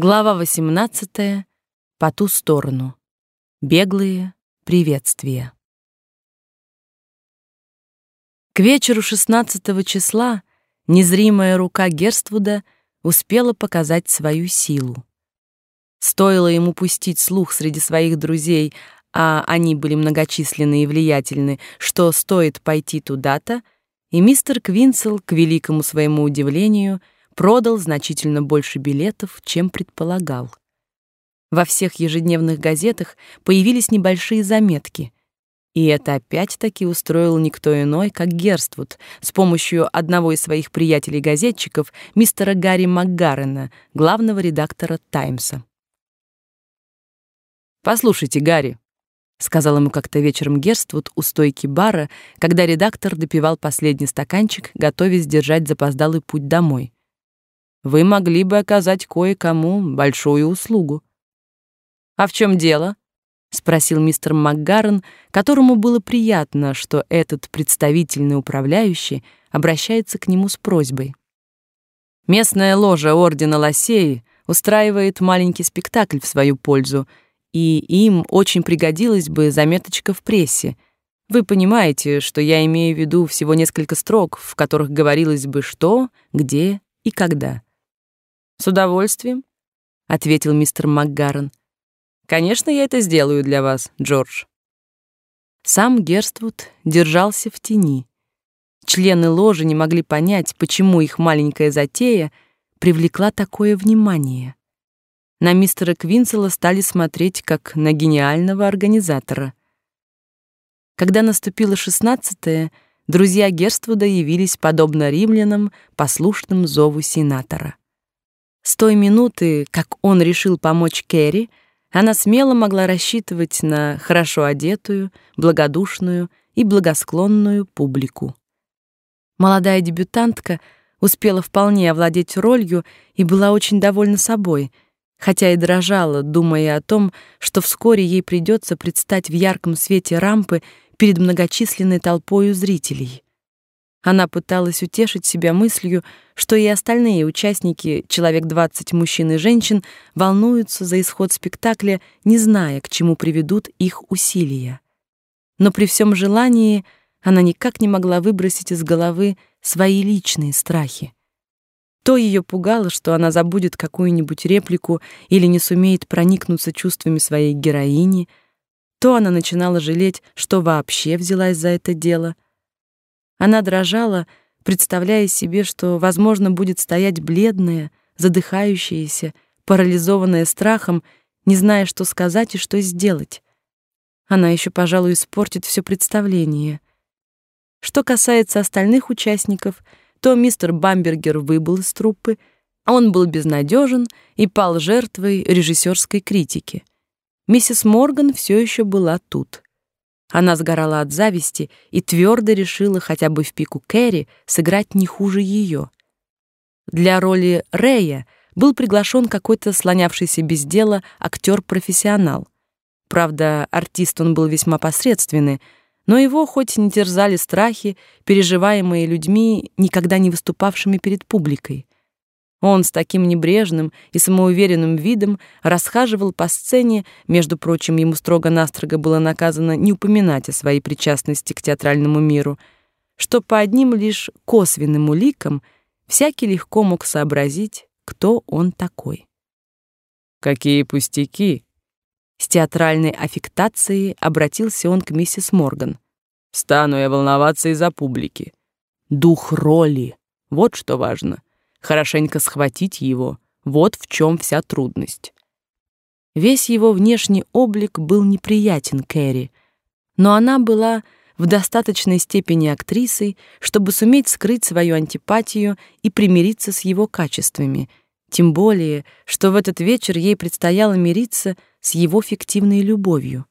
Глава 18. По ту сторону. Беглые приветствия. К вечеру 16 числа незримая рука Герствуда успела показать свою силу. Стоило ему пустить слух среди своих друзей, а они были многочисленны и влиятельны, что стоит пойти туда-то, и мистер Квинсел, к великому своему удивлению, — продал значительно больше билетов, чем предполагал. Во всех ежедневных газетах появились небольшие заметки. И это опять-таки устроил никто иной, как Герствуд, с помощью одного из своих приятелей-газетчиков, мистера Гарри МакГаррена, главного редактора «Таймса». «Послушайте, Гарри», — сказал ему как-то вечером Герствуд у стойки бара, когда редактор допивал последний стаканчик, готовясь держать запоздалый путь домой вы могли бы оказать кое-кому большую услугу. А в чем дело? спросил мистер МакГаррен, которому было приятно, что этот представительный управляющий обращается к нему с просьбой. Местная ложа ордена Лосеи устраивает маленький спектакль в свою пользу, и им очень пригодилась бы заметочка в прессе. Вы понимаете, что я имею в виду всего несколько строк, в которых говорилось бы что, где и когда. С удовольствием, ответил мистер МакГаррен. Конечно, я это сделаю для вас, Джордж. Сам Герствуд держался в тени. Члены ложи не могли понять, почему их маленькая затея привлекла такое внимание. На мистера Квинсела стали смотреть как на гениального организатора. Когда наступило шестнадцатое, друзья Герствуда явились подобно римлянам, послушным зову сенатора. С той минуты, как он решил помочь Кэрри, она смело могла рассчитывать на хорошо одетую, благодушную и благосклонную публику. Молодая дебютантка успела вполне овладеть ролью и была очень довольна собой, хотя и дрожала, думая о том, что вскоре ей придется предстать в ярком свете рампы перед многочисленной толпой зрителей. Она пыталась утешить себя мыслью, что и остальные участники, человек 20 мужчин и женщин, волнуются за исход спектакля, не зная, к чему приведут их усилия. Но при всем желании она никак не могла выбросить из головы свои личные страхи. То ее пугало, что она забудет какую-нибудь реплику или не сумеет проникнуться чувствами своей героини, то она начинала жалеть, что вообще взялась за это дело — она дрожала, представляя себе, что, возможно, будет стоять бледная, задыхающаяся, парализованная страхом, не зная, что сказать и что сделать. Она еще, пожалуй, испортит все представление. Что касается остальных участников, то мистер Бамбергер выбыл из труппы, он был безнадежен и пал жертвой режиссерской критики. Миссис Морган все еще была тут. Она сгорала от зависти и твердо решила хотя бы в пику Кэрри сыграть не хуже ее. Для роли Рэя был приглашен какой-то слонявшийся без дела актер-профессионал. Правда, артист он был весьма посредственный, но его хоть не терзали страхи, переживаемые людьми, никогда не выступавшими перед публикой. Он с таким небрежным и самоуверенным видом расхаживал по сцене, между прочим, ему строго-настрого было наказано не упоминать о своей причастности к театральному миру, что по одним лишь косвенным уликам всякий легко мог сообразить, кто он такой. «Какие пустяки!» С театральной аффектацией обратился он к миссис Морган. «Стану я волноваться из-за публики. Дух роли — вот что важно хорошенько схватить его. Вот в чем вся трудность. Весь его внешний облик был неприятен Кэрри, но она была в достаточной степени актрисой, чтобы суметь скрыть свою антипатию и примириться с его качествами, тем более, что в этот вечер ей предстояло мириться с его фиктивной любовью.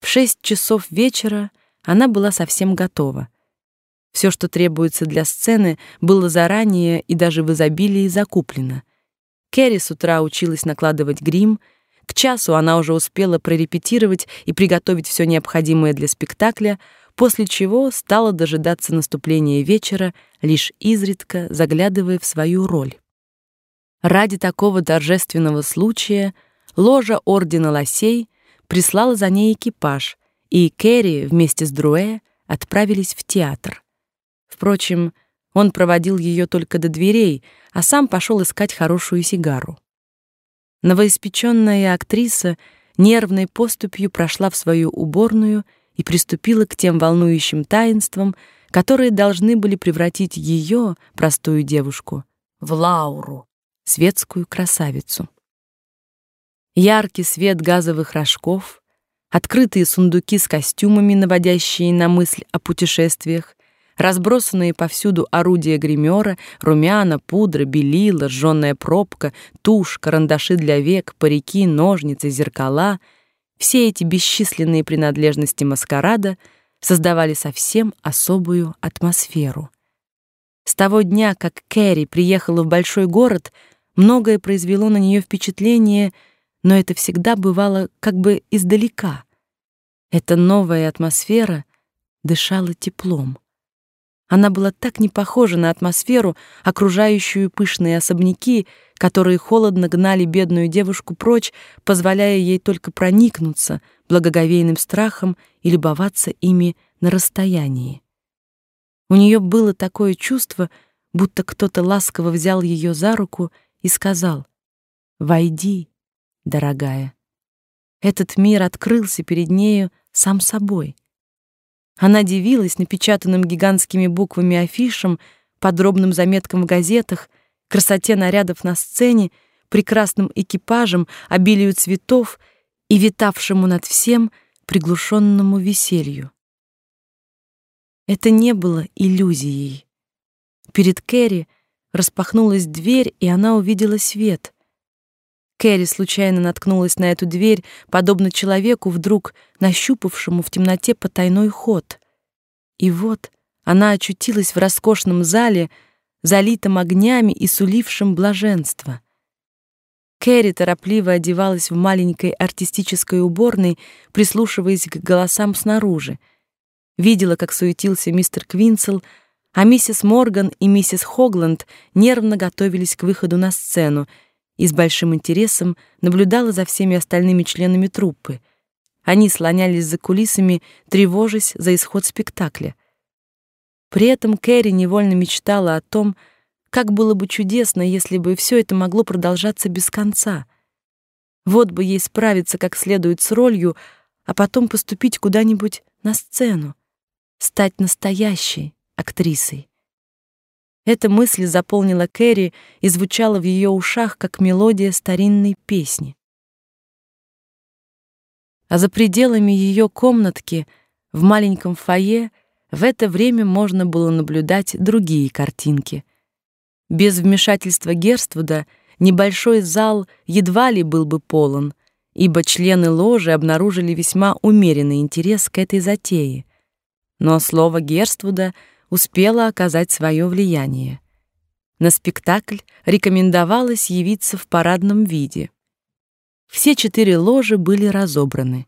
В шесть часов вечера она была совсем готова. Все, что требуется для сцены, было заранее и даже в изобилии закуплено. Кэрри с утра училась накладывать грим, к часу она уже успела прорепетировать и приготовить все необходимое для спектакля, после чего стала дожидаться наступления вечера, лишь изредка заглядывая в свою роль. Ради такого торжественного случая ложа ордена Лосей прислала за ней экипаж, и Кэрри вместе с Друэ отправились в театр. Впрочем, он проводил ее только до дверей, а сам пошел искать хорошую сигару. Новоиспеченная актриса нервной поступью прошла в свою уборную и приступила к тем волнующим таинствам, которые должны были превратить ее, простую девушку, в Лауру, светскую красавицу. Яркий свет газовых рожков, открытые сундуки с костюмами, наводящие на мысль о путешествиях, разбросанные повсюду орудия гримера, румяна, пудра, белила, жжёная пробка, тушь, карандаши для век, парики, ножницы, зеркала — все эти бесчисленные принадлежности маскарада создавали совсем особую атмосферу. С того дня, как Кэрри приехала в большой город, многое произвело на нее впечатление, но это всегда бывало как бы издалека. Эта новая атмосфера дышала теплом. Она была так не похожа на атмосферу, окружающую пышные особняки, которые холодно гнали бедную девушку прочь, позволяя ей только проникнуться благоговейным страхом и любоваться ими на расстоянии. У нее было такое чувство, будто кто-то ласково взял ее за руку и сказал: "Войди, дорогая". Этот мир открылся перед нею сам собой. Она дивилась напечатанным гигантскими буквами афишам, подробным заметкам в газетах, красоте нарядов на сцене, прекрасным экипажам, обилию цветов и витавшему над всем приглушенному веселью. Это не было иллюзией. Перед Кэрри распахнулась дверь, и она увидела свет. Кэрри случайно наткнулась на эту дверь, подобно человеку, вдруг нащупавшему в темноте потайной ход. И вот она очутилась в роскошном зале, залитом огнями и сулившим блаженство. Кэрри торопливо одевалась в маленькой артистической уборной, прислушиваясь к голосам снаружи. Видела, как суетился мистер Квинсел, а миссис Морган и миссис Хогланд нервно готовились к выходу на сцену, и с большим интересом наблюдала за всеми остальными членами труппы. Они слонялись за кулисами, тревожась за исход спектакля. При этом Кэрри невольно мечтала о том, как было бы чудесно, если бы все это могло продолжаться без конца. Вот бы ей справиться как следует с ролью, а потом поступить куда-нибудь на сцену, стать настоящей актрисой. Эта мысль заполнила Кэрри и звучала в ее ушах, как мелодия старинной песни. А за пределами ее комнатки, в маленьком фойе, в это время можно было наблюдать другие картинки. Без вмешательства Герствуда небольшой зал едва ли был бы полон, ибо члены ложи обнаружили весьма умеренный интерес к этой затее. Но слово Герствуда — успела оказать свое влияние. На спектакль рекомендовалось явиться в парадном виде. Все четыре ложи были разобраны.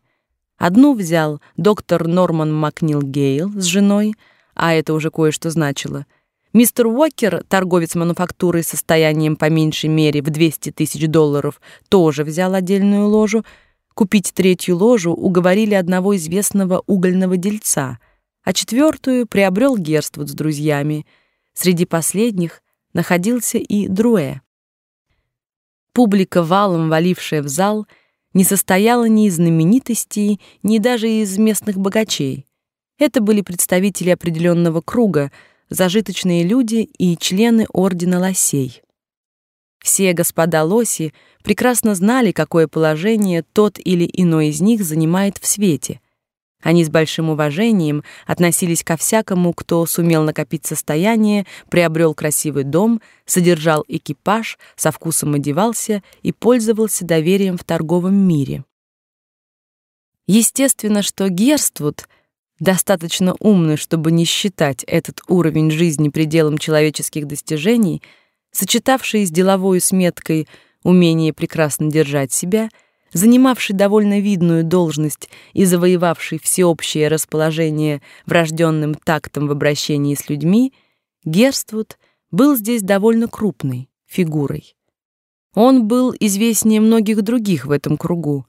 Одну взял доктор Норман Макнил Гейл с женой, а это уже кое-что значило. Мистер Уокер, торговец мануфактурой с состоянием по меньшей мере в 200 тысяч долларов, тоже взял отдельную ложу. Купить третью ложу уговорили одного известного угольного дельца, а четвертую приобрел Герствуд с друзьями. Среди последних находился и Друэ. Публика, валом валившая в зал, не состояла ни из знаменитостей, ни даже из местных богачей. Это были представители определенного круга, зажиточные люди и члены ордена лосей. Все господа лоси прекрасно знали, какое положение тот или иной из них занимает в свете — они с большим уважением относились ко всякому, кто сумел накопить состояние, приобрел красивый дом, содержал экипаж, со вкусом одевался и пользовался доверием в торговом мире. Естественно, что Герствуд, достаточно умный, чтобы не считать этот уровень жизни пределом человеческих достижений, сочетавший с деловой сметкой умение прекрасно держать себя — занимавший довольно видную должность и завоевавший всеобщее расположение врожденным тактом в обращении с людьми, Герствуд был здесь довольно крупной фигурой. Он был известнее многих других в этом кругу,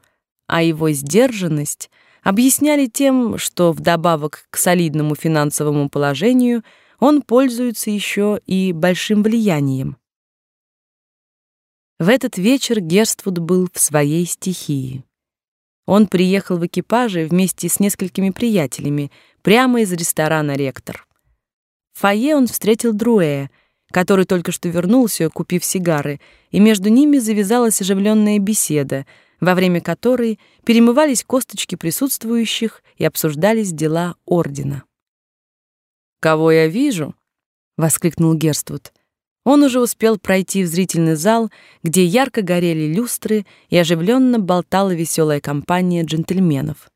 а его сдержанность объясняли тем, что вдобавок к солидному финансовому положению он пользуется еще и большим влиянием. В этот вечер Герствуд был в своей стихии. Он приехал в экипаже вместе с несколькими приятелями прямо из ресторана «Ректор». В фойе он встретил Друэя, который только что вернулся, купив сигары, и между ними завязалась оживленная беседа, во время которой перемывались косточки присутствующих и обсуждались дела ордена. «Кого я вижу?» — воскликнул Герствуд. Он уже успел пройти в зрительный зал, где ярко горели люстры и оживленно болтала веселая компания джентльменов.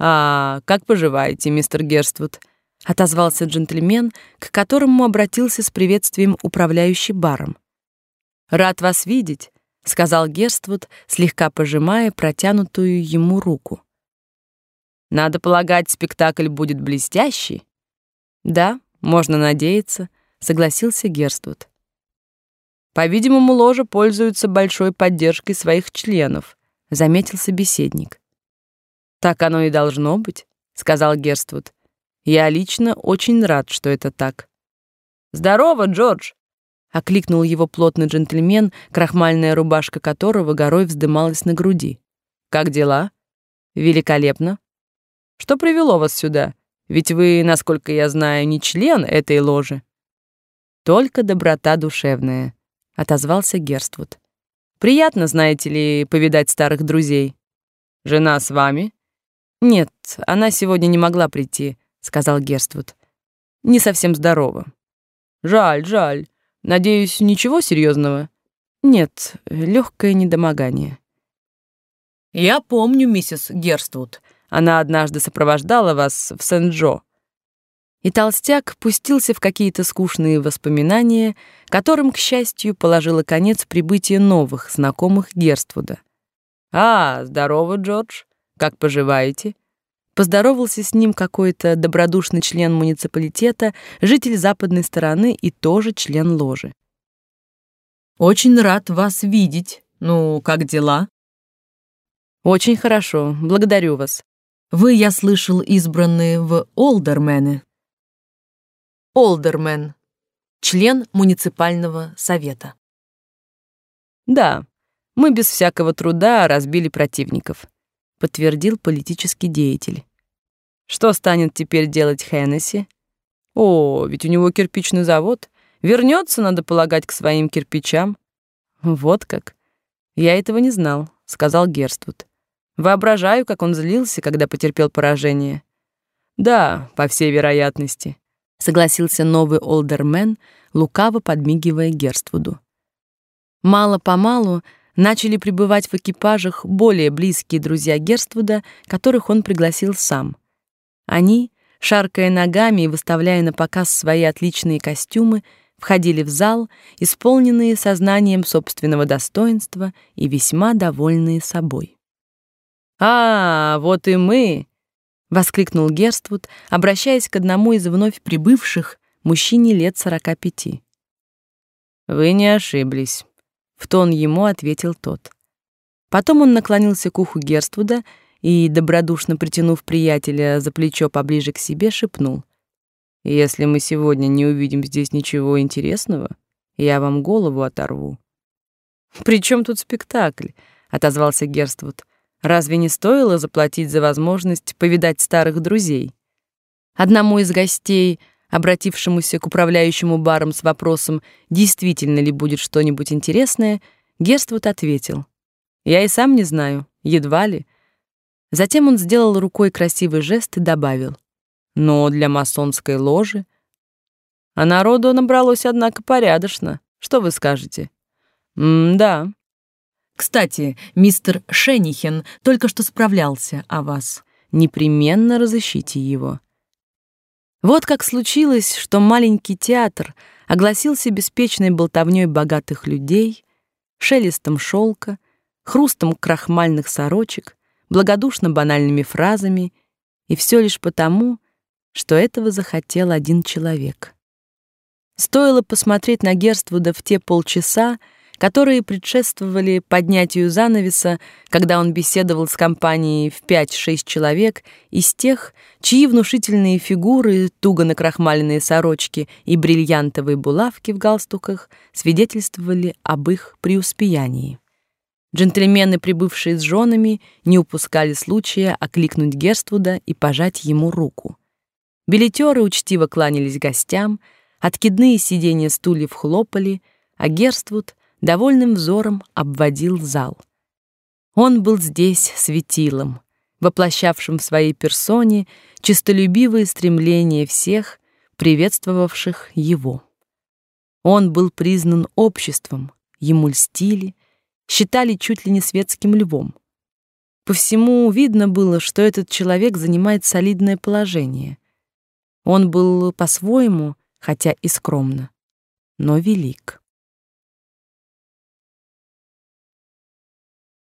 «А, как поживаете, мистер Герствуд?» — отозвался джентльмен, к которому обратился с приветствием управляющий баром. «Рад вас видеть», — сказал Герствуд, слегка пожимая протянутую ему руку. «Надо полагать, спектакль будет блестящий?» «Да, можно надеяться», согласился Герствуд. По-видимому, ложа пользуется большой поддержкой своих членов, заметил собеседник. Так оно и должно быть, сказал Герствуд. Я лично очень рад, что это так. Здорово, Джордж, окликнул его плотный джентльмен, крахмальная рубашка которого горой вздымалась на груди. Как дела? Великолепно. Что привело вас сюда? Ведь вы, насколько я знаю, не член этой ложи. Только доброта душевная, отозвался Герствуд. Приятно, знаете ли, повидать старых друзей. Жена с вами? Нет, она сегодня не могла прийти, сказал Герствуд. Не совсем здорова. Жаль, жаль. Надеюсь, ничего серьезного. Нет, легкое недомогание. Я помню, миссис Герствуд. Она однажды сопровождала вас в Сент-Джо и толстяк пустился в какие-то скучные воспоминания, которым, к счастью, положило конец прибытие новых знакомых Герствуда. «А, здорово, Джордж. Как поживаете?» Поздоровался с ним какой-то добродушный член муниципалитета, житель западной стороны и тоже член ложи. «Очень рад вас видеть. Ну, как дела?» «Очень хорошо. Благодарю вас. Вы, я слышал, избранные в Олдермены». Олдермен, член муниципального совета. Да, мы без всякого труда разбили противников, подтвердил политический деятель. Что станет теперь делать Хеннесси? О, ведь у него кирпичный завод. Вернется, надо полагать, к своим кирпичам. Вот как. Я этого не знал, сказал Герствуд. Воображаю, как он злился, когда потерпел поражение. Да, по всей вероятности согласился новый олдермен, лукаво подмигивая Герствуду. Мало-помалу начали прибывать в экипажах более близкие друзья Герствуда, которых он пригласил сам. Они, шаркая ногами и выставляя на показ свои отличные костюмы, входили в зал, исполненные сознанием собственного достоинства и весьма довольные собой. «А, вот и мы!» Воскликнул Герствуд, обращаясь к одному из вновь прибывших, мужчине лет сорока пяти. Вы не ошиблись, в тон ему ответил тот. Потом он наклонился к уху Герствуда и добродушно притянув приятеля за плечо поближе к себе, шепнул: "Если мы сегодня не увидим здесь ничего интересного, я вам голову оторву". «При чем тут спектакль?" отозвался Герствуд. Разве не стоило заплатить за возможность повидать старых друзей? Одному из гостей, обратившемуся к управляющему баром с вопросом, действительно ли будет что-нибудь интересное, Герствуд ответил: "Я и сам не знаю, едва ли". Затем он сделал рукой красивый жест и добавил: "Но для масонской ложи а народу набралось однако порядочно. Что вы скажете?" "М-да", кстати, мистер Шенихен только что справлялся о вас. Непременно разыщите его. Вот как случилось, что маленький театр огласился беспечной болтовнёй богатых людей, шелестом шелка, хрустом крахмальных сорочек, благодушно банальными фразами, и все лишь потому, что этого захотел один человек. Стоило посмотреть на Герствуда в те полчаса, которые предшествовали поднятию занавеса, когда он беседовал с компанией в 5-6 человек из тех, чьи внушительные фигуры, туго накрахмаленные сорочки и бриллиантовые булавки в галстуках свидетельствовали об их преуспеянии. Джентльмены, прибывшие с женами, не упускали случая окликнуть Герствуда и пожать ему руку. Билетеры учтиво кланялись гостям, откидные сиденья стульев хлопали, а Герствуд довольным взором обводил зал. Он был здесь светилом, воплощавшим в своей персоне честолюбивые стремления всех, приветствовавших его. Он был признан обществом, ему льстили, считали чуть ли не светским львом. По всему видно было, что этот человек занимает солидное положение. Он был по-своему, хотя и скромно, но велик.